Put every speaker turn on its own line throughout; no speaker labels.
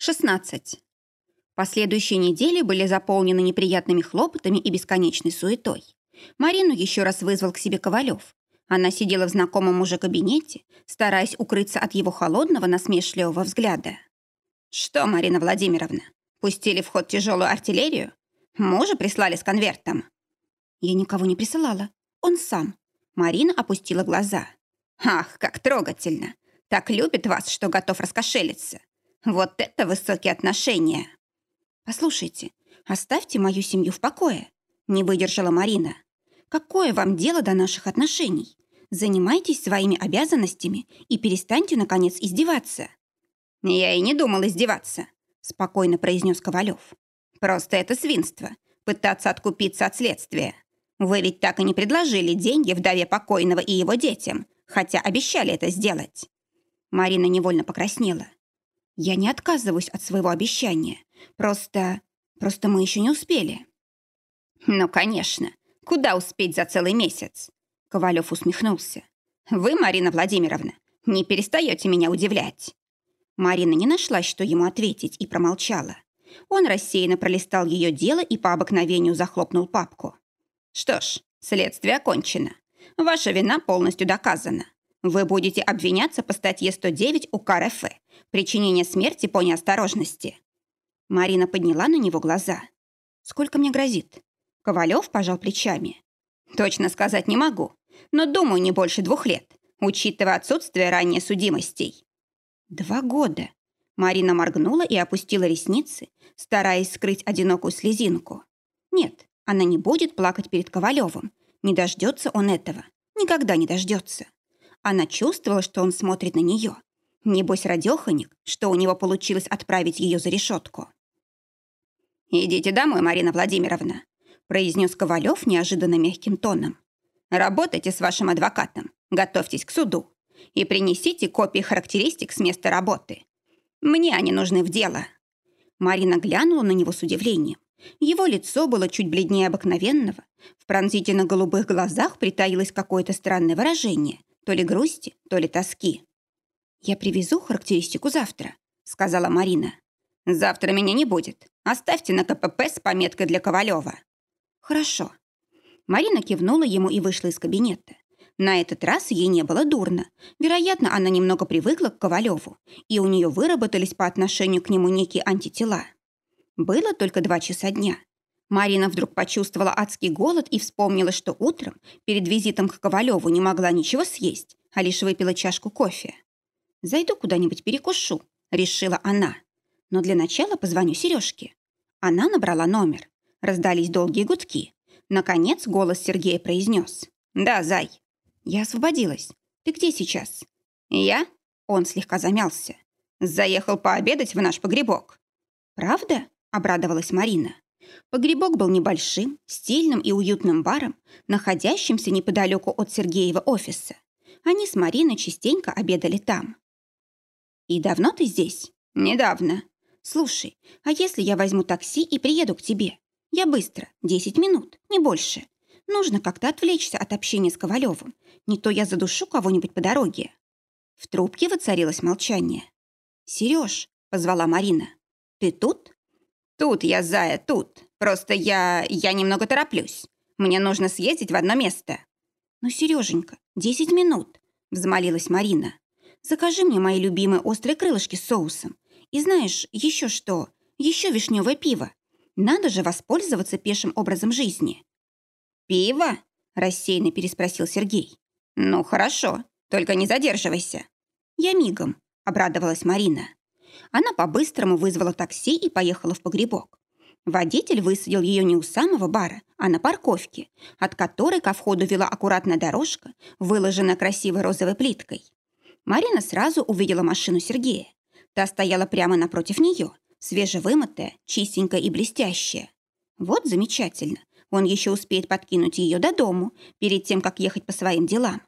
16. Последующие недели были заполнены неприятными хлопотами и бесконечной суетой. Марину еще раз вызвал к себе Ковалев. Она сидела в знакомом уже кабинете, стараясь укрыться от его холодного, насмешливого взгляда. «Что, Марина Владимировна, пустили в ход тяжелую артиллерию? Мужа прислали с конвертом?» «Я никого не присылала. Он сам». Марина опустила глаза. «Ах, как трогательно! Так любит вас, что готов раскошелиться. Вот это высокие отношения!» «Послушайте, оставьте мою семью в покое», — не выдержала Марина. «Какое вам дело до наших отношений? Занимайтесь своими обязанностями и перестаньте, наконец, издеваться». «Я и не думал издеваться», — спокойно произнес Ковалев. «Просто это свинство — пытаться откупиться от следствия. Вы ведь так и не предложили деньги вдове покойного и его детям, хотя обещали это сделать». Марина невольно покраснела. Я не отказываюсь от своего обещания. Просто... просто мы еще не успели». «Ну, конечно. Куда успеть за целый месяц?» Ковалев усмехнулся. «Вы, Марина Владимировна, не перестаете меня удивлять». Марина не нашла, что ему ответить, и промолчала. Он рассеянно пролистал ее дело и по обыкновению захлопнул папку. «Что ж, следствие окончено. Ваша вина полностью доказана. Вы будете обвиняться по статье 109 УК РФ Причинение смерти по неосторожности. Марина подняла на него глаза. Сколько мне грозит? Ковалев пожал плечами. Точно сказать не могу, но думаю, не больше двух лет, учитывая отсутствие ранней судимостей. Два года. Марина моргнула и опустила ресницы, стараясь скрыть одинокую слезинку. Нет, она не будет плакать перед Ковалевым. Не дождется он этого. Никогда не дождется. Она чувствовала, что он смотрит на нее, Небось, радеханик, что у него получилось отправить ее за решетку. «Идите домой, Марина Владимировна», произнес Ковалев неожиданно мягким тоном. «Работайте с вашим адвокатом, готовьтесь к суду и принесите копии характеристик с места работы. Мне они нужны в дело». Марина глянула на него с удивлением. Его лицо было чуть бледнее обыкновенного. В пронзительно-голубых глазах притаилось какое-то странное выражение, то ли грусти, то ли тоски. «Я привезу характеристику завтра», — сказала Марина. «Завтра меня не будет. Оставьте на КПП с пометкой для Ковалева». «Хорошо». Марина кивнула ему и вышла из кабинета. На этот раз ей не было дурно. Вероятно, она немного привыкла к Ковалеву, и у нее выработались по отношению к нему некие антитела. Было только два часа дня. Марина вдруг почувствовала адский голод и вспомнила, что утром перед визитом к Ковалеву не могла ничего съесть, а лишь выпила чашку кофе. Зайду куда-нибудь перекушу, решила она. Но для начала позвоню Сережке. Она набрала номер. Раздались долгие гудки. Наконец голос Сергея произнес. «Да, зай». Я освободилась. «Ты где сейчас?» «Я?» Он слегка замялся. «Заехал пообедать в наш погребок». «Правда?» – обрадовалась Марина. Погребок был небольшим, стильным и уютным баром, находящимся неподалеку от Сергеева офиса. Они с Мариной частенько обедали там. «И давно ты здесь?» «Недавно». «Слушай, а если я возьму такси и приеду к тебе? Я быстро, 10 минут, не больше. Нужно как-то отвлечься от общения с Ковалевым. Не то я задушу кого-нибудь по дороге». В трубке воцарилось молчание. «Сереж», — позвала Марина, — «ты тут?» «Тут я, зая, тут. Просто я... я немного тороплюсь. Мне нужно съездить в одно место». «Ну, Сереженька, 10 минут», — взмолилась Марина. Закажи мне мои любимые острые крылышки с соусом. И знаешь, еще что? Еще вишневое пиво. Надо же воспользоваться пешим образом жизни». «Пиво?» – рассеянно переспросил Сергей. «Ну, хорошо, только не задерживайся». «Я мигом», – обрадовалась Марина. Она по-быстрому вызвала такси и поехала в погребок. Водитель высадил ее не у самого бара, а на парковке, от которой ко входу вела аккуратная дорожка, выложенная красивой розовой плиткой. Марина сразу увидела машину Сергея. Та стояла прямо напротив нее, свежевымытая, чистенькая и блестящая. Вот замечательно. Он еще успеет подкинуть ее до дому, перед тем, как ехать по своим делам.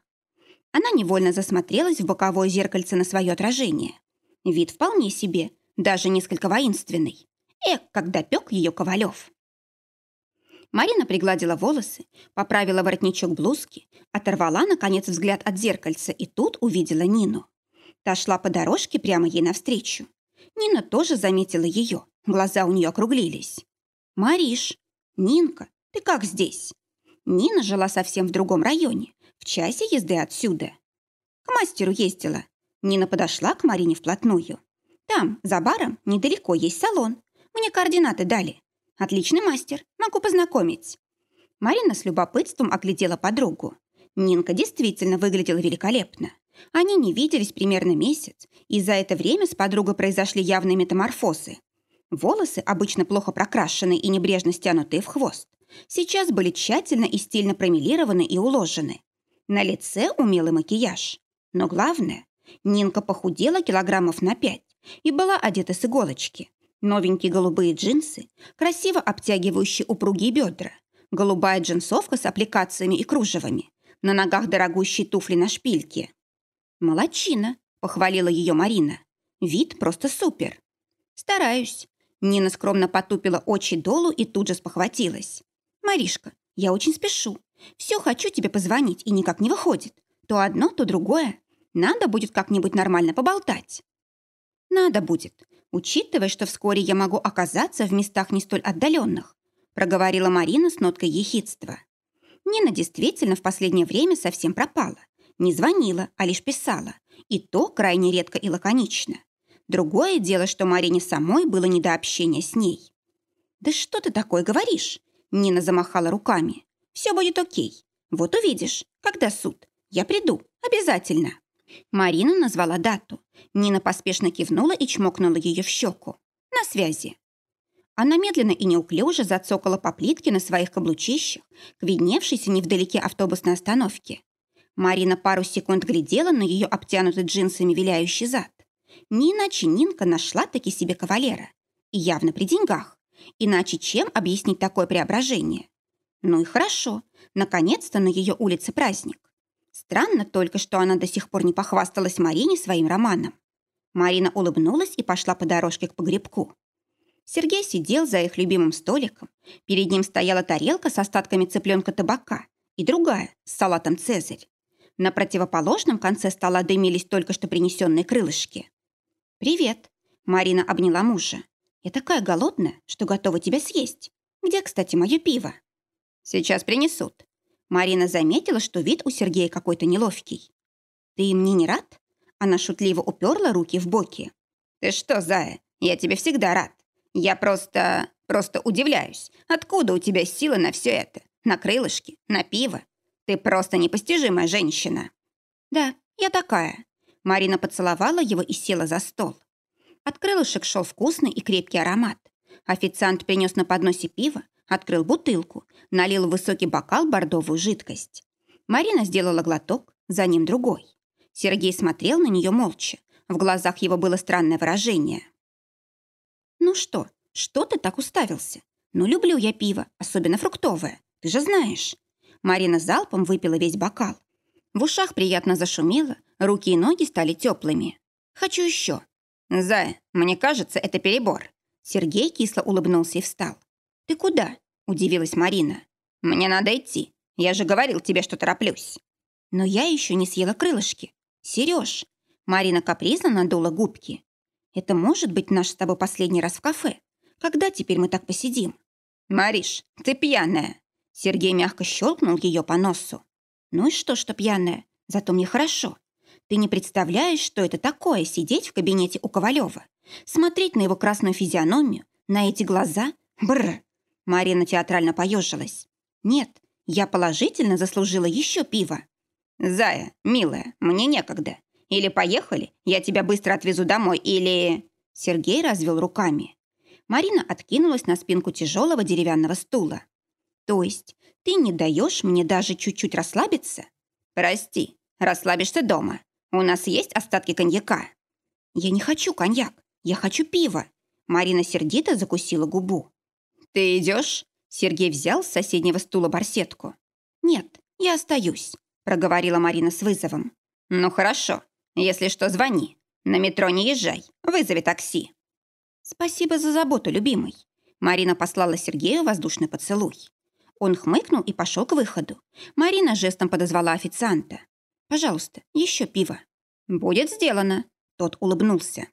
Она невольно засмотрелась в боковое зеркальце на свое отражение. Вид вполне себе, даже несколько воинственный. Эх, как допек ее Ковалев. Марина пригладила волосы, поправила воротничок блузки, оторвала, наконец, взгляд от зеркальца и тут увидела Нину. Та шла по дорожке прямо ей навстречу. Нина тоже заметила ее. Глаза у нее округлились. «Мариш! Нинка, ты как здесь?» Нина жила совсем в другом районе, в часе езды отсюда. К мастеру ездила. Нина подошла к Марине вплотную. Там, за баром, недалеко есть салон. Мне координаты дали. Отличный мастер, могу познакомить. Марина с любопытством оглядела подругу. Нинка действительно выглядела великолепно. Они не виделись примерно месяц, и за это время с подругой произошли явные метаморфозы. Волосы, обычно плохо прокрашенные и небрежно стянутые в хвост, сейчас были тщательно и стильно промелированы и уложены. На лице умелый макияж. Но главное, Нинка похудела килограммов на пять и была одета с иголочки. Новенькие голубые джинсы, красиво обтягивающие упругие бедра, голубая джинсовка с аппликациями и кружевами, на ногах дорогущие туфли на шпильке. «Молодчина», — похвалила ее Марина. «Вид просто супер». «Стараюсь». Нина скромно потупила очи долу и тут же спохватилась. «Маришка, я очень спешу. Все хочу тебе позвонить, и никак не выходит. То одно, то другое. Надо будет как-нибудь нормально поболтать». «Надо будет, учитывая, что вскоре я могу оказаться в местах не столь отдаленных», проговорила Марина с ноткой ехидства. Нина действительно в последнее время совсем пропала. Не звонила, а лишь писала. И то крайне редко и лаконично. Другое дело, что Марине самой было не до общения с ней. «Да что ты такое говоришь?» Нина замахала руками. «Все будет окей. Вот увидишь, когда суд. Я приду. Обязательно». Марина назвала дату. Нина поспешно кивнула и чмокнула ее в щеку. «На связи». Она медленно и неуклюже зацокала по плитке на своих каблучищах к видневшейся невдалеке автобусной остановке. Марина пару секунд глядела на ее обтянутый джинсами виляющий зад. Не иначе Нинка нашла таки себе кавалера. И явно при деньгах. Иначе чем объяснить такое преображение? Ну и хорошо. Наконец-то на ее улице праздник. Странно только, что она до сих пор не похвасталась Марине своим романом. Марина улыбнулась и пошла по дорожке к погребку. Сергей сидел за их любимым столиком. Перед ним стояла тарелка с остатками цыпленка табака и другая с салатом «Цезарь». На противоположном конце стола дымились только что принесенные крылышки. «Привет!» – Марина обняла мужа. «Я такая голодная, что готова тебя съесть. Где, кстати, мое пиво?» «Сейчас принесут». Марина заметила, что вид у Сергея какой-то неловкий. «Ты мне не рад?» Она шутливо уперла руки в боки. «Ты что, Зая, я тебе всегда рад. Я просто... просто удивляюсь, откуда у тебя силы на все это? На крылышки, на пиво, ты просто непостижимая женщина». «Да, я такая». Марина поцеловала его и села за стол. От крылышек шел вкусный и крепкий аромат. Официант принес на подносе пиво, открыл бутылку, налил в высокий бокал бордовую жидкость. Марина сделала глоток, за ним другой. Сергей смотрел на нее молча. В глазах его было странное выражение. «Ну что, что ты так уставился? Ну, люблю я пиво, особенно фруктовое. Ты же знаешь. Марина залпом выпила весь бокал. В ушах приятно зашумело, руки и ноги стали теплыми. «Хочу еще». «Зая, мне кажется, это перебор». Сергей кисло улыбнулся и встал. «Ты куда?» – удивилась Марина. «Мне надо идти. Я же говорил тебе, что тороплюсь». «Но я еще не съела крылышки. Сереж!» Марина капризно надула губки. «Это может быть наш с тобой последний раз в кафе? Когда теперь мы так посидим?» «Мариш, ты пьяная!» Сергей мягко щелкнул ее по носу. «Ну и что, что пьяная? Зато мне хорошо. Ты не представляешь, что это такое сидеть в кабинете у Ковалева, смотреть на его красную физиономию, на эти глаза? Бррр!» Марина театрально поежилась. «Нет, я положительно заслужила еще пиво». «Зая, милая, мне некогда. Или поехали, я тебя быстро отвезу домой, или...» Сергей развел руками. Марина откинулась на спинку тяжелого деревянного стула. То есть ты не даешь мне даже чуть-чуть расслабиться? Прости, расслабишься дома. У нас есть остатки коньяка. Я не хочу коньяк, я хочу пиво. Марина сердито закусила губу. Ты идешь? Сергей взял с соседнего стула барсетку. Нет, я остаюсь, проговорила Марина с вызовом. Ну хорошо, если что, звони. На метро не езжай, вызови такси. Спасибо за заботу, любимый. Марина послала Сергею воздушный поцелуй. Он хмыкнул и пошел к выходу. Марина жестом подозвала официанта. «Пожалуйста, еще пиво». «Будет сделано», — тот улыбнулся.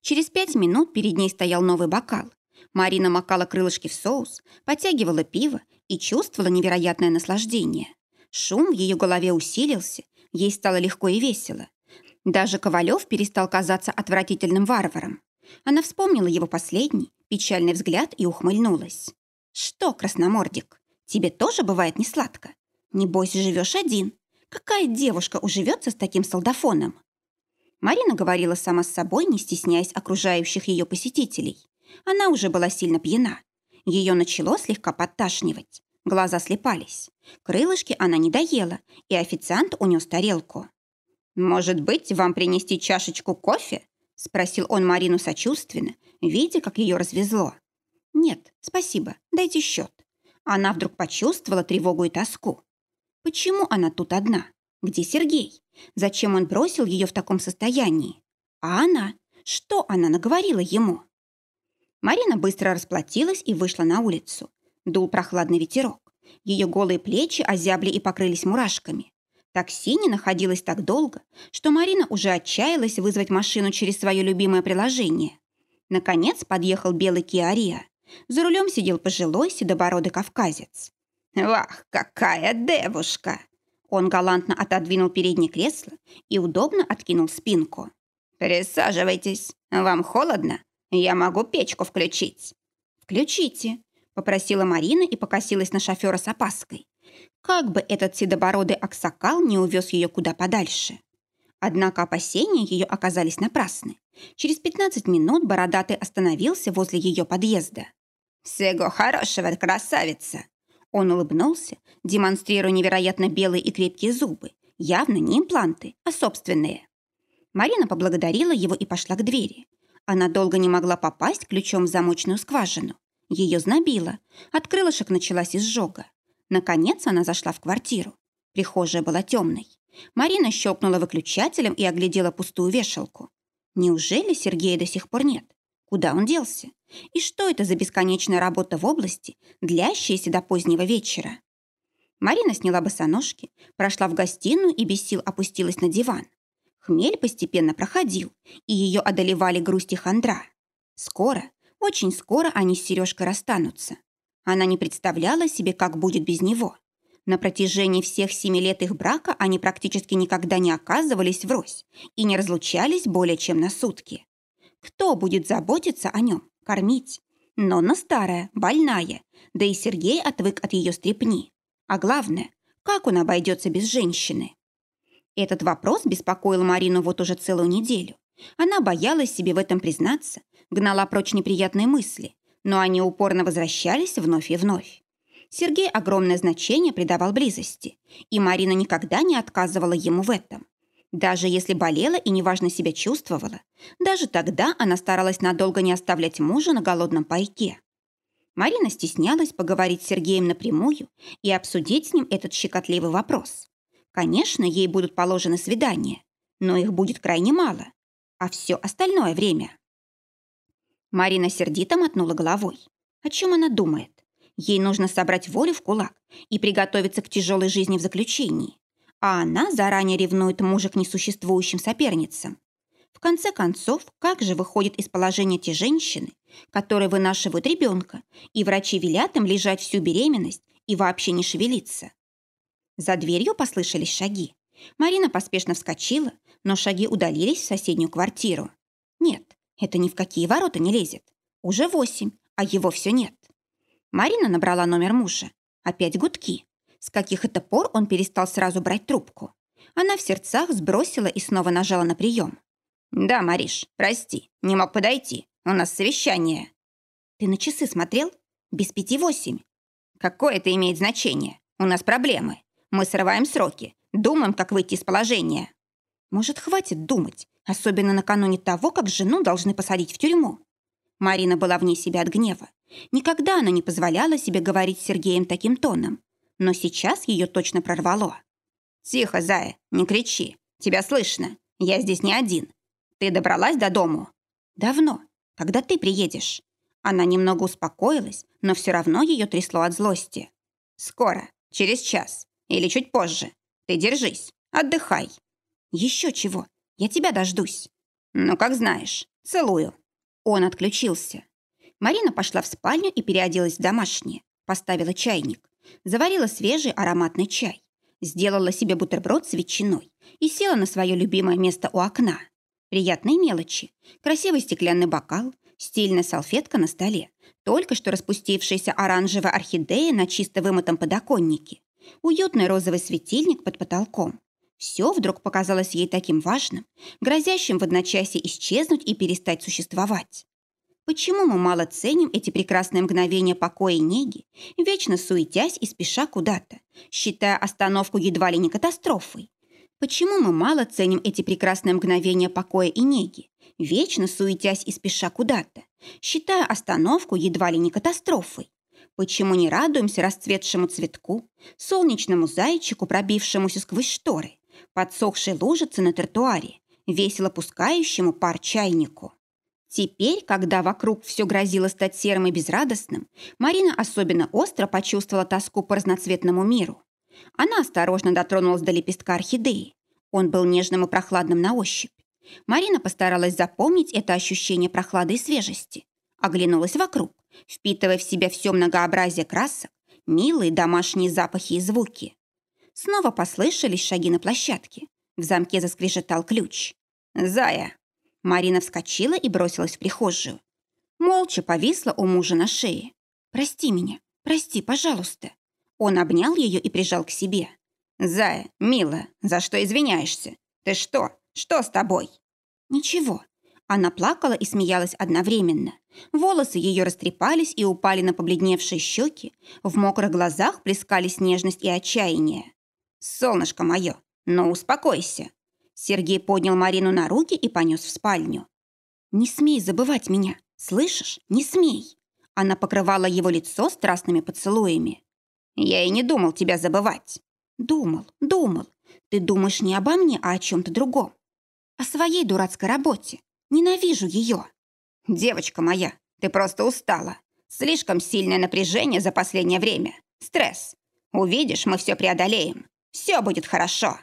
Через пять минут перед ней стоял новый бокал. Марина макала крылышки в соус, подтягивала пиво и чувствовала невероятное наслаждение. Шум в ее голове усилился, ей стало легко и весело. Даже Ковалев перестал казаться отвратительным варваром. Она вспомнила его последний, печальный взгляд и ухмыльнулась. «Что, красномордик, тебе тоже бывает несладко? Небось, живешь один. Какая девушка уживется с таким солдафоном?» Марина говорила сама с собой, не стесняясь окружающих ее посетителей. Она уже была сильно пьяна. Ее начало слегка подташнивать. Глаза слепались. Крылышки она не доела, и официант унес тарелку. «Может быть, вам принести чашечку кофе?» спросил он Марину сочувственно, видя, как ее развезло. «Нет, спасибо, дайте счет». Она вдруг почувствовала тревогу и тоску. Почему она тут одна? Где Сергей? Зачем он бросил ее в таком состоянии? А она? Что она наговорила ему? Марина быстро расплатилась и вышла на улицу. Дул прохладный ветерок. Ее голые плечи озябли и покрылись мурашками. Такси не находилось так долго, что Марина уже отчаялась вызвать машину через свое любимое приложение. Наконец подъехал белый Киария. За рулем сидел пожилой седобородый кавказец. «Вах, какая девушка!» Он галантно отодвинул переднее кресло и удобно откинул спинку. «Присаживайтесь. Вам холодно? Я могу печку включить». «Включите», — попросила Марина и покосилась на шофера с опаской. Как бы этот седобородый аксакал не увез ее куда подальше. Однако опасения ее оказались напрасны. Через 15 минут бородатый остановился возле ее подъезда. «Всего хорошего, красавица!» Он улыбнулся, демонстрируя невероятно белые и крепкие зубы. Явно не импланты, а собственные. Марина поблагодарила его и пошла к двери. Она долго не могла попасть ключом в замочную скважину. Ее знобило. От крылышек началась изжога. Наконец она зашла в квартиру. Прихожая была темной. Марина щелкнула выключателем и оглядела пустую вешалку. Неужели Сергея до сих пор нет? Куда он делся? И что это за бесконечная работа в области, длящаяся до позднего вечера? Марина сняла босоножки, прошла в гостиную и без сил опустилась на диван. Хмель постепенно проходил, и ее одолевали грусть и хандра. Скоро, очень скоро они с Сережкой расстанутся. Она не представляла себе, как будет без него. На протяжении всех семи лет их брака они практически никогда не оказывались врозь и не разлучались более чем на сутки. Кто будет заботиться о нем, кормить? Нонна старая, больная, да и Сергей отвык от ее стрепни. А главное, как он обойдется без женщины? Этот вопрос беспокоил Марину вот уже целую неделю. Она боялась себе в этом признаться, гнала прочь неприятные мысли, но они упорно возвращались вновь и вновь. Сергей огромное значение придавал близости, и Марина никогда не отказывала ему в этом. Даже если болела и неважно себя чувствовала, даже тогда она старалась надолго не оставлять мужа на голодном пайке. Марина стеснялась поговорить с Сергеем напрямую и обсудить с ним этот щекотливый вопрос. Конечно, ей будут положены свидания, но их будет крайне мало. А все остальное время Марина сердито мотнула головой. О чем она думает? Ей нужно собрать волю в кулак и приготовиться к тяжелой жизни в заключении. А она заранее ревнует мужа к несуществующим соперницам. В конце концов, как же выходят из положения те женщины, которые вынашивают ребенка, и врачи велят им лежать всю беременность и вообще не шевелиться? За дверью послышались шаги. Марина поспешно вскочила, но шаги удалились в соседнюю квартиру. Нет, это ни в какие ворота не лезет. Уже восемь, а его все нет. Марина набрала номер мужа. Опять гудки. С каких это пор он перестал сразу брать трубку? Она в сердцах сбросила и снова нажала на прием. «Да, Мариш, прости, не мог подойти. У нас совещание». «Ты на часы смотрел? Без пяти восемь». «Какое это имеет значение? У нас проблемы. Мы срываем сроки, думаем, как выйти из положения». «Может, хватит думать? Особенно накануне того, как жену должны посадить в тюрьму. Марина была вне себя от гнева. Никогда она не позволяла себе говорить с Сергеем таким тоном. Но сейчас ее точно прорвало. «Тихо, Зая, не кричи. Тебя слышно. Я здесь не один. Ты добралась до дому?» «Давно. Когда ты приедешь?» Она немного успокоилась, но все равно ее трясло от злости. «Скоро. Через час. Или чуть позже. Ты держись. Отдыхай». «Еще чего. Я тебя дождусь». «Ну, как знаешь. Целую». Он отключился. Марина пошла в спальню и переоделась в домашнее. Поставила чайник. Заварила свежий ароматный чай. Сделала себе бутерброд с ветчиной и села на свое любимое место у окна. Приятные мелочи. Красивый стеклянный бокал, стильная салфетка на столе, только что распустившаяся оранжевая орхидея на чисто вымытом подоконнике, уютный розовый светильник под потолком. Все вдруг показалось ей таким важным, грозящим в одночасье исчезнуть и перестать существовать. Почему мы мало ценим эти прекрасные мгновения покоя и неги, вечно суетясь и спеша куда-то, считая остановку едва ли не катастрофой? Почему мы мало ценим эти прекрасные мгновения покоя и неги, вечно суетясь и спеша куда-то, считая остановку едва ли не катастрофой? Почему не радуемся расцветшему цветку, солнечному зайчику, пробившемуся сквозь шторы, подсохшей лужице на тротуаре, весело пускающему пар чайнику? Теперь, когда вокруг все грозило стать серым и безрадостным, Марина особенно остро почувствовала тоску по разноцветному миру. Она осторожно дотронулась до лепестка орхидеи. Он был нежным и прохладным на ощупь. Марина постаралась запомнить это ощущение прохлады и свежести. Оглянулась вокруг, впитывая в себя все многообразие красок, милые домашние запахи и звуки. Снова послышались шаги на площадке. В замке заскрежетал ключ. «Зая!» Марина вскочила и бросилась в прихожую. Молча повисла у мужа на шее. «Прости меня, прости, пожалуйста». Он обнял ее и прижал к себе. «Зая, милая, за что извиняешься? Ты что? Что с тобой?» «Ничего». Она плакала и смеялась одновременно. Волосы ее растрепались и упали на побледневшие щеки. В мокрых глазах плескались нежность и отчаяние. «Солнышко мое, ну успокойся!» Сергей поднял Марину на руки и понес в спальню. «Не смей забывать меня, слышишь? Не смей!» Она покрывала его лицо страстными поцелуями. «Я и не думал тебя забывать». «Думал, думал. Ты думаешь не обо мне, а о чем-то другом. О своей дурацкой работе. Ненавижу ее». «Девочка моя, ты просто устала. Слишком сильное напряжение за последнее время. Стресс. Увидишь, мы все преодолеем. Все будет хорошо».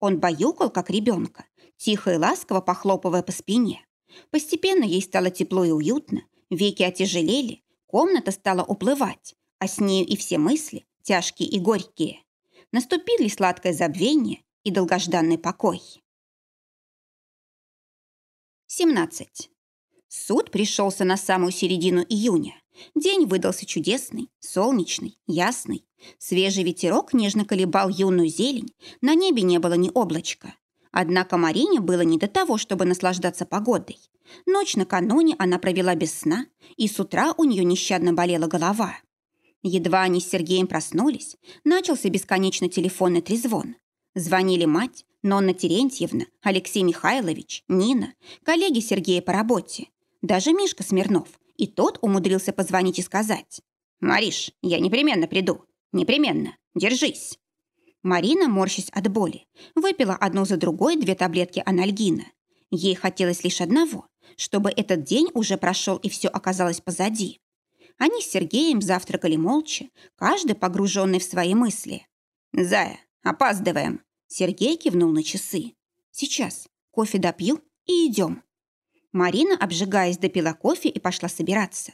Он баюкал, как ребенка, тихо и ласково похлопывая по спине. Постепенно ей стало тепло и уютно, веки отяжелели, комната стала уплывать, а с нею и все мысли, тяжкие и горькие. Наступили сладкое забвение и долгожданный покой. 17. Суд пришелся на самую середину июня. День выдался чудесный, солнечный, ясный. Свежий ветерок нежно колебал юную зелень, на небе не было ни облачка. Однако Марине было не до того, чтобы наслаждаться погодой. Ночь накануне она провела без сна, и с утра у нее нещадно болела голова. Едва они с Сергеем проснулись, начался бесконечный телефонный трезвон. Звонили мать, Нонна Терентьевна, Алексей Михайлович, Нина, коллеги Сергея по работе. Даже Мишка Смирнов, и тот умудрился позвонить и сказать. «Мариш, я непременно приду. Непременно. Держись». Марина, морщась от боли, выпила одну за другой две таблетки анальгина. Ей хотелось лишь одного, чтобы этот день уже прошел и все оказалось позади. Они с Сергеем завтракали молча, каждый погруженный в свои мысли. «Зая, опаздываем!» Сергей кивнул на часы. «Сейчас. Кофе допью и идем». Марина, обжигаясь, допила кофе и пошла собираться.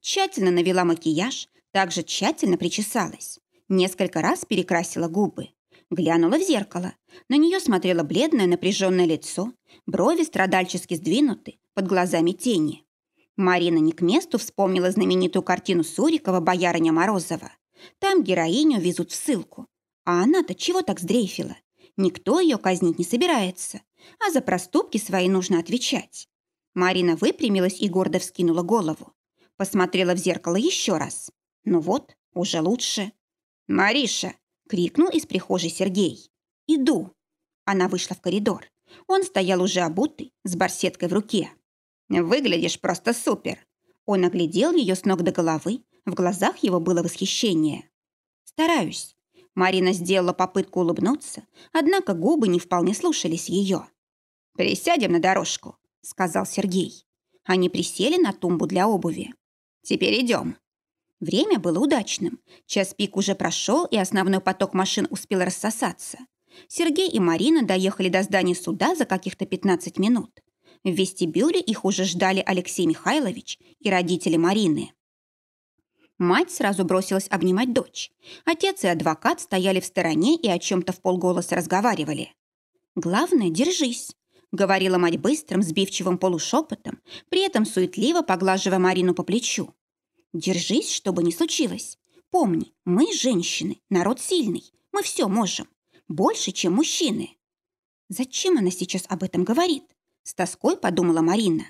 Тщательно навела макияж, также тщательно причесалась. Несколько раз перекрасила губы. Глянула в зеркало. На нее смотрело бледное напряженное лицо, брови страдальчески сдвинуты, под глазами тени. Марина не к месту вспомнила знаменитую картину Сурикова «Боярыня Морозова». Там героиню везут в ссылку. А она-то чего так сдрейфила? Никто ее казнить не собирается, а за проступки свои нужно отвечать. Марина выпрямилась и гордо вскинула голову. Посмотрела в зеркало еще раз. Ну вот, уже лучше. «Мариша!» — крикнул из прихожей Сергей. «Иду». Она вышла в коридор. Он стоял уже обутый, с барсеткой в руке. «Выглядишь просто супер!» Он оглядел ее с ног до головы. В глазах его было восхищение. «Стараюсь». Марина сделала попытку улыбнуться, однако губы не вполне слушались ее. «Присядем на дорожку», — сказал Сергей. Они присели на тумбу для обуви. «Теперь идем». Время было удачным. Час пик уже прошел, и основной поток машин успел рассосаться. Сергей и Марина доехали до здания суда за каких-то 15 минут. В вестибюле их уже ждали Алексей Михайлович и родители Марины. Мать сразу бросилась обнимать дочь. Отец и адвокат стояли в стороне и о чем-то в полголоса разговаривали. «Главное, держись», — говорила мать быстрым, сбивчивым полушепотом, при этом суетливо поглаживая Марину по плечу. «Держись, чтобы не случилось. Помни, мы женщины, народ сильный, мы все можем. Больше, чем мужчины». «Зачем она сейчас об этом говорит?» — с тоской подумала Марина.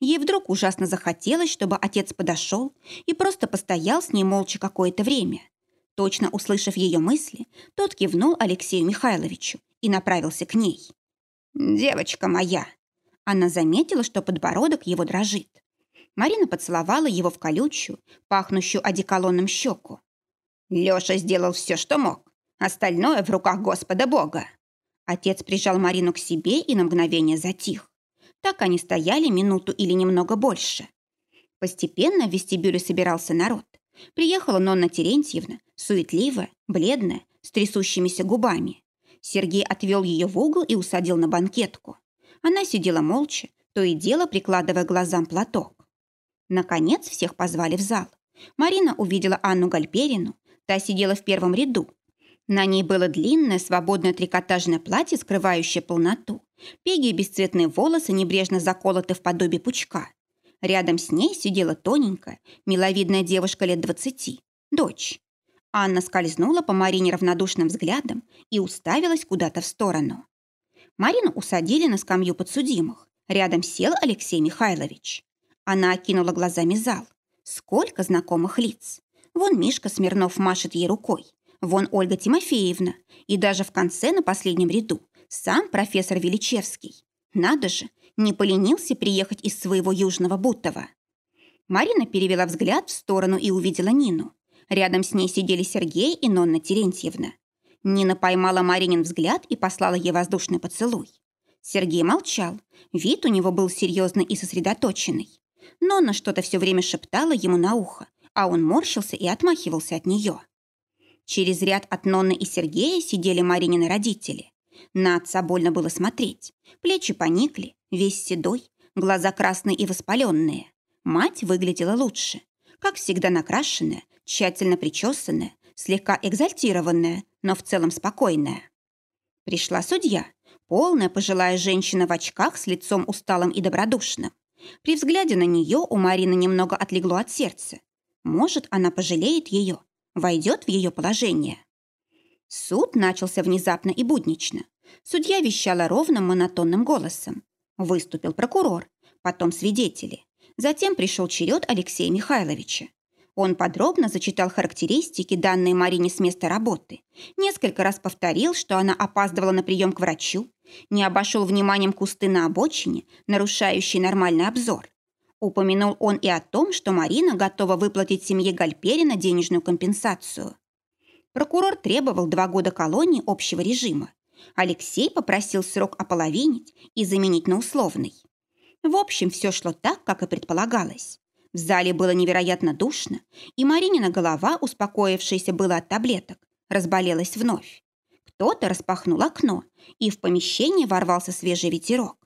Ей вдруг ужасно захотелось, чтобы отец подошел и просто постоял с ней молча какое-то время. Точно услышав ее мысли, тот кивнул Алексею Михайловичу и направился к ней. «Девочка моя!» Она заметила, что подбородок его дрожит. Марина поцеловала его в колючую, пахнущую одеколонным щеку. Леша сделал все, что мог. Остальное в руках Господа Бога. Отец прижал Марину к себе и на мгновение затих. Так они стояли минуту или немного больше. Постепенно в вестибюле собирался народ. Приехала Нонна Терентьевна, суетливая, бледная, с трясущимися губами. Сергей отвел ее в угол и усадил на банкетку. Она сидела молча, то и дело прикладывая глазам платок. Наконец всех позвали в зал. Марина увидела Анну Гальперину. Та сидела в первом ряду. На ней было длинное свободное трикотажное платье, скрывающее полноту. Пеги бесцветные волосы небрежно заколоты в подобие пучка. Рядом с ней сидела тоненькая, миловидная девушка лет двадцати, дочь. Анна скользнула по Марине равнодушным взглядом и уставилась куда-то в сторону. Марину усадили на скамью подсудимых. Рядом сел Алексей Михайлович. Она окинула глазами зал. Сколько знакомых лиц. Вон Мишка Смирнов машет ей рукой. Вон Ольга Тимофеевна. И даже в конце на последнем ряду сам профессор Величевский. Надо же, не поленился приехать из своего южного Бутова. Марина перевела взгляд в сторону и увидела Нину. Рядом с ней сидели Сергей и Нонна Терентьевна. Нина поймала Маринин взгляд и послала ей воздушный поцелуй. Сергей молчал. Вид у него был серьезный и сосредоточенный. Нонна что-то все время шептала ему на ухо, а он морщился и отмахивался от нее. Через ряд от Нонны и Сергея сидели Маринины родители. На отца больно было смотреть. Плечи поникли, весь седой, глаза красные и воспаленные. Мать выглядела лучше. Как всегда накрашенная, тщательно причесанная, слегка экзальтированная, но в целом спокойная. Пришла судья, полная пожилая женщина в очках с лицом усталым и добродушным. При взгляде на нее у Марины немного отлегло от сердца. Может, она пожалеет ее, войдет в ее положение. Суд начался внезапно и буднично. Судья вещала ровным монотонным голосом. Выступил прокурор, потом свидетели. Затем пришел черед Алексея Михайловича. Он подробно зачитал характеристики, данные Марине с места работы. Несколько раз повторил, что она опаздывала на прием к врачу, не обошел вниманием кусты на обочине, нарушающие нормальный обзор. Упомянул он и о том, что Марина готова выплатить семье Гальперина денежную компенсацию. Прокурор требовал два года колонии общего режима. Алексей попросил срок ополовинить и заменить на условный. В общем, все шло так, как и предполагалось. В зале было невероятно душно, и Маринина голова, успокоившаяся была от таблеток, разболелась вновь. Кто-то распахнул окно, и в помещение ворвался свежий ветерок.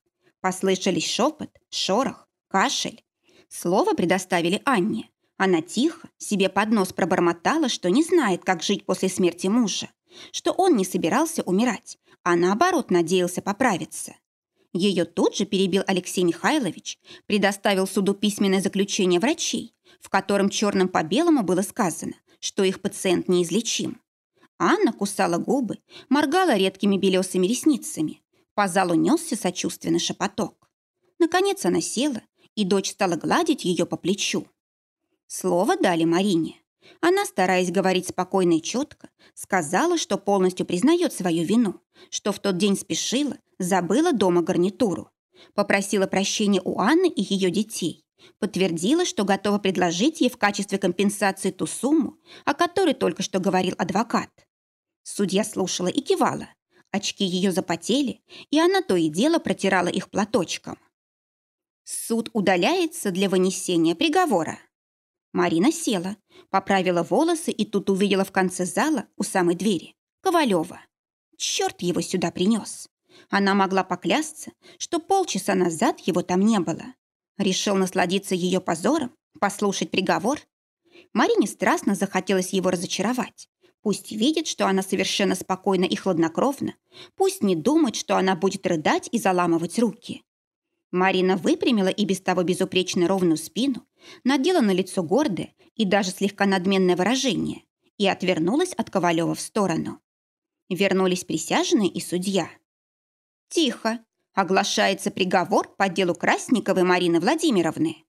Послышались шепот, шорох, кашель. Слово предоставили Анне. Она тихо, себе под нос пробормотала, что не знает, как жить после смерти мужа, что он не собирался умирать, а наоборот надеялся поправиться. Ее тут же перебил Алексей Михайлович, предоставил суду письменное заключение врачей, в котором черным по белому было сказано, что их пациент неизлечим. Анна кусала губы, моргала редкими белесыми ресницами. По залу несся сочувственный шепоток. Наконец она села, и дочь стала гладить ее по плечу. Слово дали Марине. Она, стараясь говорить спокойно и четко, сказала, что полностью признает свою вину, что в тот день спешила, забыла дома гарнитуру. Попросила прощения у Анны и ее детей. Подтвердила, что готова предложить ей в качестве компенсации ту сумму, о которой только что говорил адвокат. Судья слушала и кивала. Очки ее запотели, и она то и дело протирала их платочком. Суд удаляется для вынесения приговора. Марина села, поправила волосы и тут увидела в конце зала, у самой двери, Ковалева. Черт его сюда принес. Она могла поклясться, что полчаса назад его там не было. Решил насладиться ее позором, послушать приговор. Марине страстно захотелось его разочаровать. Пусть видит, что она совершенно спокойна и хладнокровна. Пусть не думает, что она будет рыдать и заламывать руки. Марина выпрямила и без того безупречно ровную спину, надела на лицо гордое и даже слегка надменное выражение и отвернулась от Ковалева в сторону. Вернулись присяжные и судья. «Тихо!» – оглашается приговор по делу Красниковой Марины Владимировны.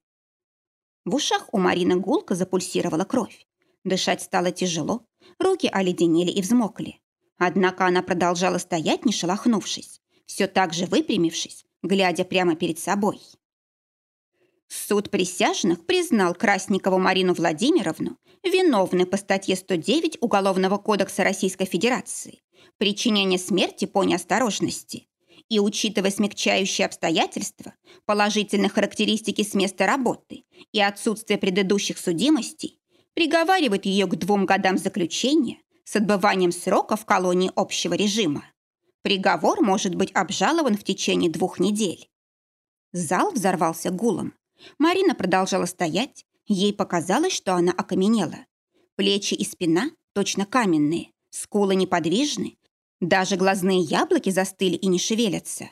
В ушах у Марины гулко запульсировала кровь. Дышать стало тяжело, руки оледенели и взмокли. Однако она продолжала стоять, не шелохнувшись, все так же выпрямившись, глядя прямо перед собой. Суд присяжных признал Красникову Марину Владимировну виновной по статье 109 Уголовного кодекса Российской Федерации причинение смерти по неосторожности и, учитывая смягчающие обстоятельства, положительные характеристики с места работы и отсутствие предыдущих судимостей, приговаривает ее к двум годам заключения с отбыванием срока в колонии общего режима. Приговор может быть обжалован в течение двух недель. Зал взорвался гулом. Марина продолжала стоять. Ей показалось, что она окаменела. Плечи и спина точно каменные, скулы неподвижны. Даже глазные яблоки застыли и не шевелятся.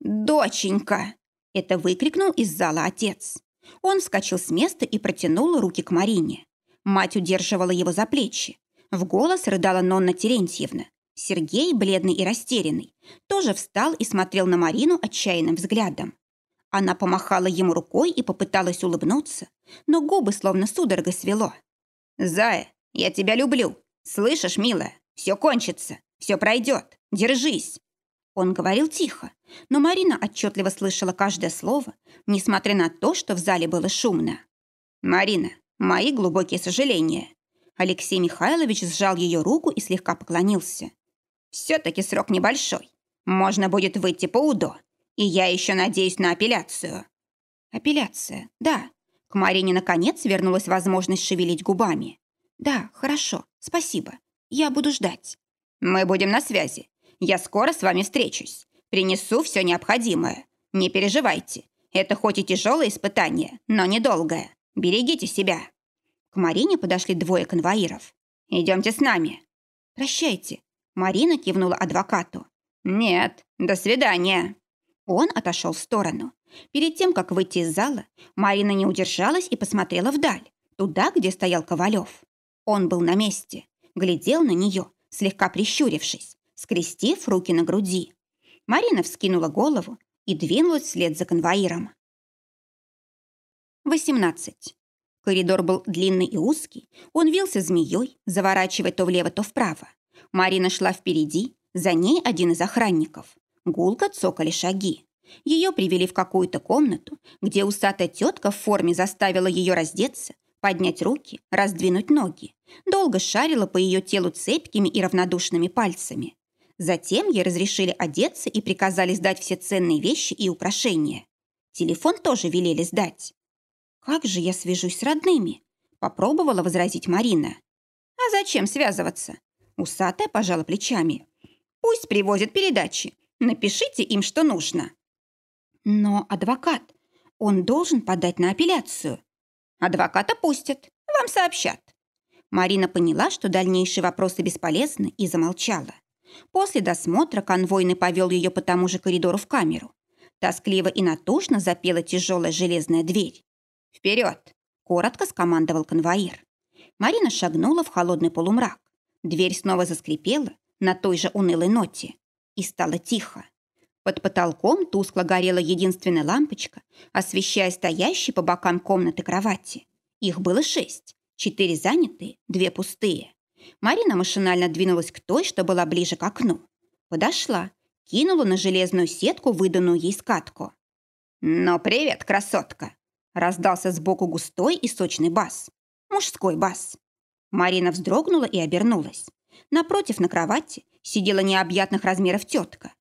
«Доченька!» – это выкрикнул из зала отец. Он вскочил с места и протянул руки к Марине. Мать удерживала его за плечи. В голос рыдала Нонна Терентьевна. Сергей, бледный и растерянный, тоже встал и смотрел на Марину отчаянным взглядом. Она помахала ему рукой и попыталась улыбнуться, но губы словно судорогой свело. «Зая, я тебя люблю. Слышишь, милая, все кончится, все пройдет. Держись!» Он говорил тихо, но Марина отчетливо слышала каждое слово, несмотря на то, что в зале было шумно. «Марина, мои глубокие сожаления». Алексей Михайлович сжал ее руку и слегка поклонился. Все-таки срок небольшой. Можно будет выйти по УДО. И я еще надеюсь на апелляцию». «Апелляция, да». К Марине наконец вернулась возможность шевелить губами. «Да, хорошо, спасибо. Я буду ждать». «Мы будем на связи. Я скоро с вами встречусь. Принесу все необходимое. Не переживайте. Это хоть и тяжелое испытание, но недолгое. Берегите себя». К Марине подошли двое конвоиров. «Идемте с нами». «Прощайте», Марина кивнула адвокату. «Нет, до свидания». Он отошел в сторону. Перед тем, как выйти из зала, Марина не удержалась и посмотрела вдаль, туда, где стоял Ковалев. Он был на месте, глядел на нее, слегка прищурившись, скрестив руки на груди. Марина вскинула голову и двинулась вслед за конвоиром. 18. Коридор был длинный и узкий, он вился змеей, заворачивая то влево, то вправо. Марина шла впереди, за ней один из охранников. Гулко цокали шаги. Ее привели в какую-то комнату, где усатая тетка в форме заставила ее раздеться, поднять руки, раздвинуть ноги. Долго шарила по ее телу цепкими и равнодушными пальцами. Затем ей разрешили одеться и приказали сдать все ценные вещи и украшения. Телефон тоже велели сдать. «Как же я свяжусь с родными?» – попробовала возразить Марина. «А зачем связываться? Усатая пожала плечами. «Пусть привозят передачи. Напишите им, что нужно». «Но адвокат, он должен подать на апелляцию». «Адвоката пустят. Вам сообщат». Марина поняла, что дальнейшие вопросы бесполезны, и замолчала. После досмотра конвойный повел ее по тому же коридору в камеру. Тоскливо и натужно запела тяжелая железная дверь. «Вперед!» – коротко скомандовал конвоир. Марина шагнула в холодный полумрак. Дверь снова заскрипела на той же унылой ноте. И стало тихо. Под потолком тускло горела единственная лампочка, освещая стоящие по бокам комнаты кровати. Их было шесть. Четыре занятые, две пустые. Марина машинально двинулась к той, что была ближе к окну. Подошла, кинула на железную сетку выданную ей скатку. «Ну, привет, красотка!» Раздался сбоку густой и сочный бас. Мужской бас. Марина вздрогнула и обернулась. Напротив на кровати сидела необъятных размеров тетка.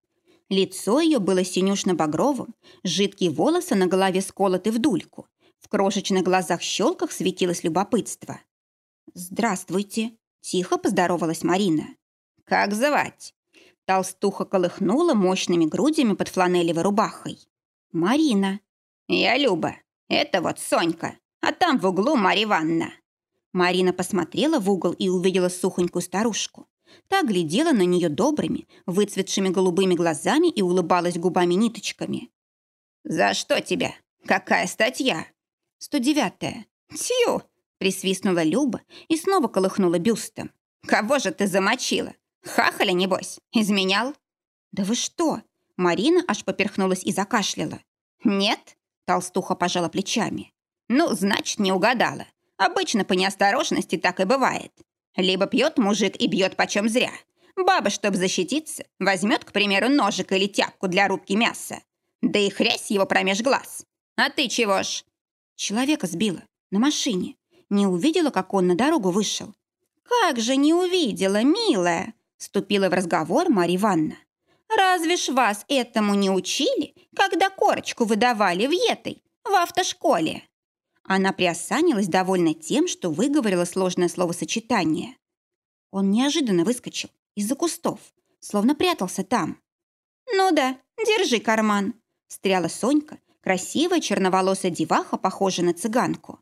Лицо ее было синюшно-багровым, жидкие волосы на голове сколоты в дульку. В крошечных глазах-щелках светилось любопытство. «Здравствуйте!» – тихо поздоровалась Марина. «Как звать?» Толстуха колыхнула мощными грудями под фланелевой рубахой. «Марина». «Я Люба. Это вот Сонька. А там в углу Марья Ивановна». Марина посмотрела в угол и увидела сухонькую старушку. Та глядела на нее добрыми, выцветшими голубыми глазами и улыбалась губами-ниточками. «За что тебя? Какая статья?» «Сто девятая». «Тью!» – присвистнула Люба и снова колыхнула бюстом. «Кого же ты замочила? Хахаля, небось, изменял?» «Да вы что?» Марина аж поперхнулась и закашляла. «Нет?» – толстуха пожала плечами. «Ну, значит, не угадала. Обычно по неосторожности так и бывает. Либо пьет мужик и бьет почем зря. Баба, чтобы защититься, возьмет, к примеру, ножик или тяпку для рубки мяса. Да и хрясь его промеж глаз. А ты чего ж? Человека сбила. На машине. Не увидела, как он на дорогу вышел. «Как же не увидела, милая!» Вступила в разговор Марья Ивановна. «Разве ж вас этому не учили, когда корочку выдавали в этой, в автошколе?» Она приосанилась довольно тем, что выговорила сложное словосочетание. Он неожиданно выскочил из-за кустов, словно прятался там. «Ну да, держи карман», — встряла Сонька, красивая черноволосая деваха, похожая на цыганку.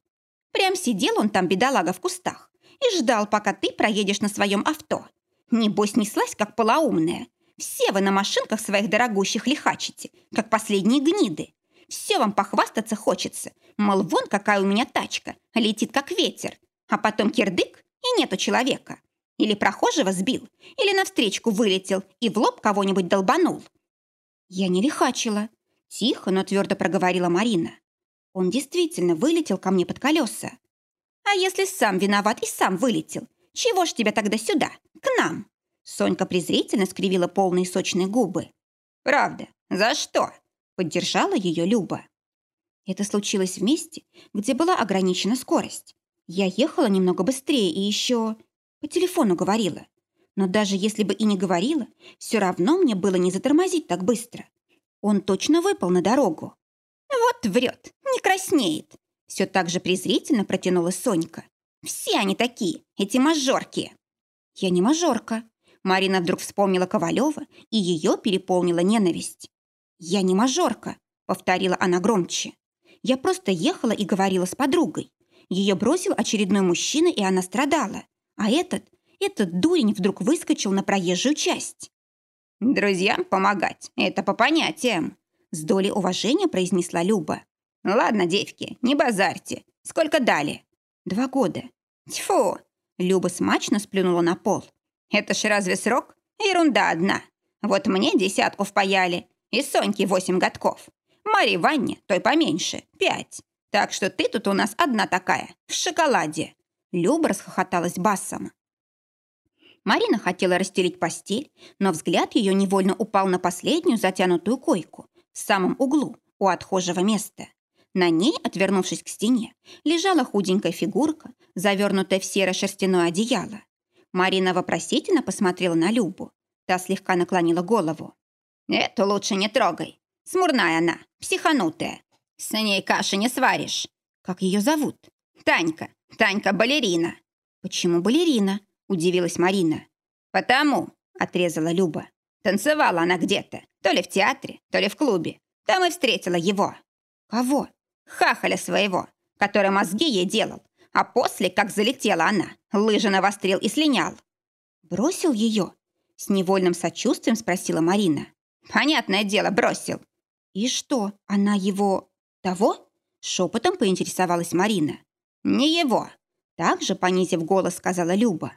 Прям сидел он там, бедолага, в кустах, и ждал, пока ты проедешь на своем авто. Небось, неслась, как полоумная. Все вы на машинках своих дорогущих лихачите, как последние гниды. Все вам похвастаться хочется. Мол, вон какая у меня тачка, летит как ветер. А потом кирдык, и нету человека. Или прохожего сбил, или навстречку вылетел и в лоб кого-нибудь долбанул. Я не лихачила. Тихо, но твердо проговорила Марина. Он действительно вылетел ко мне под колеса. А если сам виноват и сам вылетел, чего ж тебя тогда сюда, к нам? Сонька презрительно скривила полные сочные губы. «Правда? За что?» Поддержала ее Люба. Это случилось в месте, где была ограничена скорость. Я ехала немного быстрее и еще по телефону говорила. Но даже если бы и не говорила, все равно мне было не затормозить так быстро. Он точно выпал на дорогу. Вот врет, не краснеет. Все так же презрительно протянула Сонька. Все они такие, эти мажорки. Я не мажорка. Марина вдруг вспомнила Ковалева, и ее переполнила ненависть. «Я не мажорка», — повторила она громче. «Я просто ехала и говорила с подругой. Ее бросил очередной мужчина, и она страдала. А этот, этот дурень вдруг выскочил на проезжую часть». «Друзьям помогать — это по понятиям», — с долей уважения произнесла Люба. «Ладно, девки, не базарьте. Сколько дали?» «Два года». «Тьфу!» — Люба смачно сплюнула на пол. «Это ж разве срок? Ерунда одна. Вот мне десятку впаяли, и Соньке восемь годков. Марии Ванне, той поменьше, пять. Так что ты тут у нас одна такая, в шоколаде». Люба расхохоталась басом. Марина хотела расстелить постель, но взгляд ее невольно упал на последнюю затянутую койку в самом углу у отхожего места. На ней, отвернувшись к стене, лежала худенькая фигурка, завернутая в серо-шерстяное одеяло. Марина вопросительно посмотрела на Любу. Та слегка наклонила голову. «Эту лучше не трогай. Смурная она, психанутая. С ней каши не сваришь». «Как ее зовут?» «Танька. Танька балерина». «Почему балерина?» – удивилась Марина. «Потому», – отрезала Люба. «Танцевала она где-то, то ли в театре, то ли в клубе. Там и встретила его». «Кого?» «Хахаля своего, который мозги ей делал. А после, как залетела она, лыжи навострил и слинял». «Бросил ее?» – с невольным сочувствием спросила Марина. Понятное дело, бросил. И что, она его... того? Шепотом поинтересовалась Марина. Не его. Также, понизив голос, сказала Люба.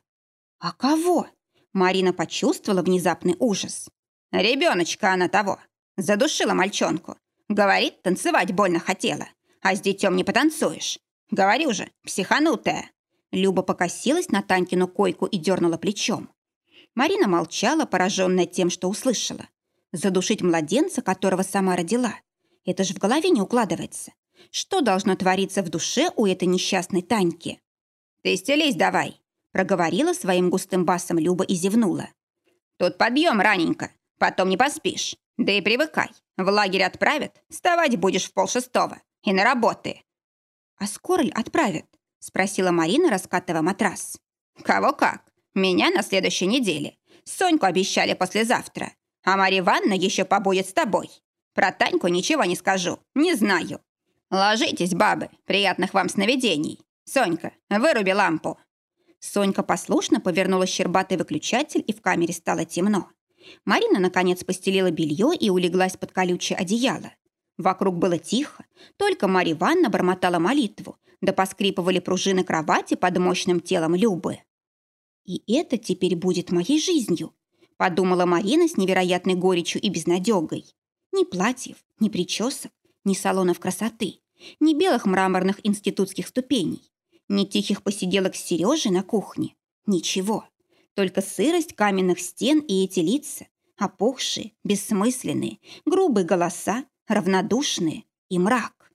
А кого? Марина почувствовала внезапный ужас. Ребеночка она того. Задушила мальчонку. Говорит, танцевать больно хотела. А с детем не потанцуешь. Говорю же, психанутая. Люба покосилась на Танькину койку и дернула плечом. Марина молчала, пораженная тем, что услышала. Задушить младенца, которого сама родила. Это же в голове не укладывается. Что должно твориться в душе у этой несчастной Таньки? «Ты стелись давай», — проговорила своим густым басом Люба и зевнула. «Тут подъем раненько, потом не поспишь. Да и привыкай. В лагерь отправят, вставать будешь в полшестого. И на работы». «А скоро ли отправят?» — спросила Марина, раскатывая матрас. «Кого как? Меня на следующей неделе. Соньку обещали послезавтра. А Марья Ивановна еще побудет с тобой. Про Таньку ничего не скажу, не знаю. Ложитесь, бабы, приятных вам сновидений. Сонька, выруби лампу». Сонька послушно повернула щербатый выключатель, и в камере стало темно. Марина, наконец, постелила белье и улеглась под колючее одеяло. Вокруг было тихо, только Марья Ивановна бормотала молитву, да поскрипывали пружины кровати под мощным телом Любы. «И это теперь будет моей жизнью», — подумала Марина с невероятной горечью и безнадегой. Ни платьев, ни причесок, ни салонов красоты, ни белых мраморных институтских ступеней, ни тихих посиделок с Сережей на кухне. Ничего. Только сырость каменных стен и эти лица, опухшие, бессмысленные, грубые голоса, равнодушные и мрак.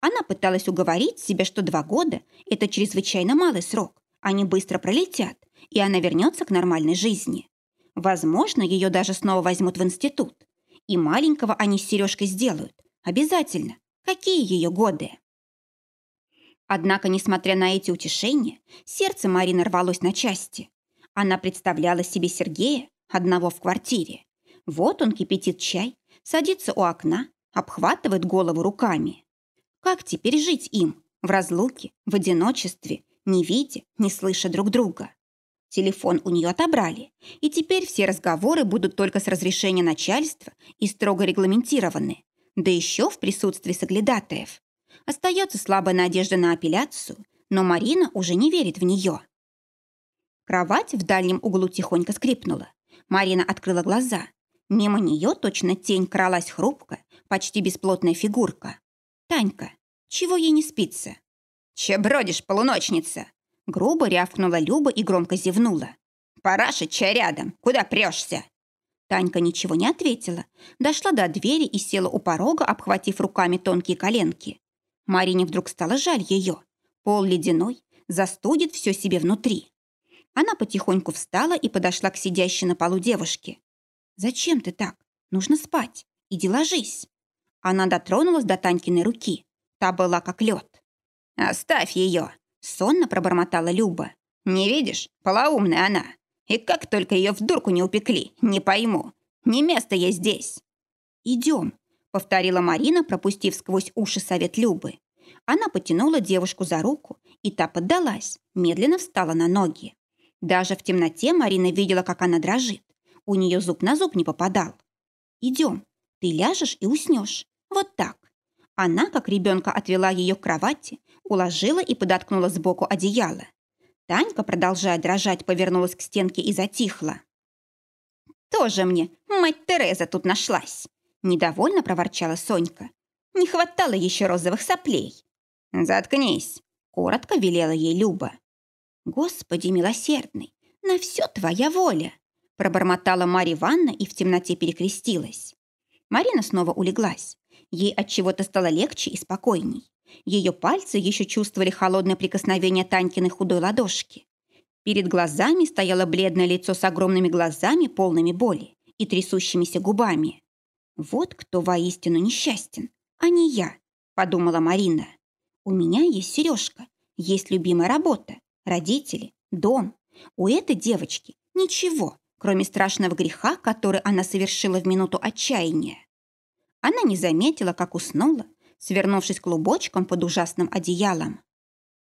Она пыталась уговорить себя, что два года – это чрезвычайно малый срок, они быстро пролетят, и она вернется к нормальной жизни. Возможно, ее даже снова возьмут в институт. И маленького они с Сережкой сделают. Обязательно. Какие ее годы? Однако, несмотря на эти утешения, сердце Марины рвалось на части. Она представляла себе Сергея, одного в квартире. Вот он кипятит чай, садится у окна, обхватывает голову руками. Как теперь жить им? В разлуке, в одиночестве, не видя, не слыша друг друга. Телефон у нее отобрали, и теперь все разговоры будут только с разрешения начальства и строго регламентированы, да еще в присутствии соглядатаев. Остается слабая надежда на апелляцию, но Марина уже не верит в нее. Кровать в дальнем углу тихонько скрипнула. Марина открыла глаза. Мимо нее точно тень кралась хрупкая, почти бесплотная фигурка. Танька. Чего ей не спится? «Че бродишь, полуночница?» Грубо рявкнула Люба и громко зевнула. «Параша, чай рядом. Куда прешься?» Танька ничего не ответила. Дошла до двери и села у порога, обхватив руками тонкие коленки. Марине вдруг стало жаль ее. Пол ледяной, застудит все себе внутри. Она потихоньку встала и подошла к сидящей на полу девушке. «Зачем ты так? Нужно спать. Иди ложись». Она дотронулась до Танькиной руки. Та была как лед. «Оставь ее!» Сонно пробормотала Люба. «Не видишь? Полоумная она. И как только ее в дурку не упекли, не пойму. Не место ей здесь». «Идем», — повторила Марина, пропустив сквозь уши совет Любы. Она потянула девушку за руку, и та поддалась, медленно встала на ноги. Даже в темноте Марина видела, как она дрожит. У нее зуб на зуб не попадал. «Идем. Ты ляжешь и уснешь. Вот так». Она, как ребенка, отвела ее к кровати, уложила и подоткнула сбоку одеяло. Танька, продолжая дрожать, повернулась к стенке и затихла. «Тоже мне мать Тереза тут нашлась!» Недовольно проворчала Сонька. «Не хватало еще розовых соплей!» «Заткнись!» — коротко велела ей Люба. «Господи милосердный, на все твоя воля!» Пробормотала Марья Ивановна и в темноте перекрестилась. Марина снова улеглась. Ей от чего-то стало легче и спокойней. Ее пальцы еще чувствовали холодное прикосновение Танькиной худой ладошки. Перед глазами стояло бледное лицо с огромными глазами, полными боли и трясущимися губами. «Вот кто воистину несчастен, а не я», — подумала Марина. «У меня есть сережка, есть любимая работа, родители, дом. У этой девочки ничего, кроме страшного греха, который она совершила в минуту отчаяния. Она не заметила, как уснула, свернувшись клубочком под ужасным одеялом.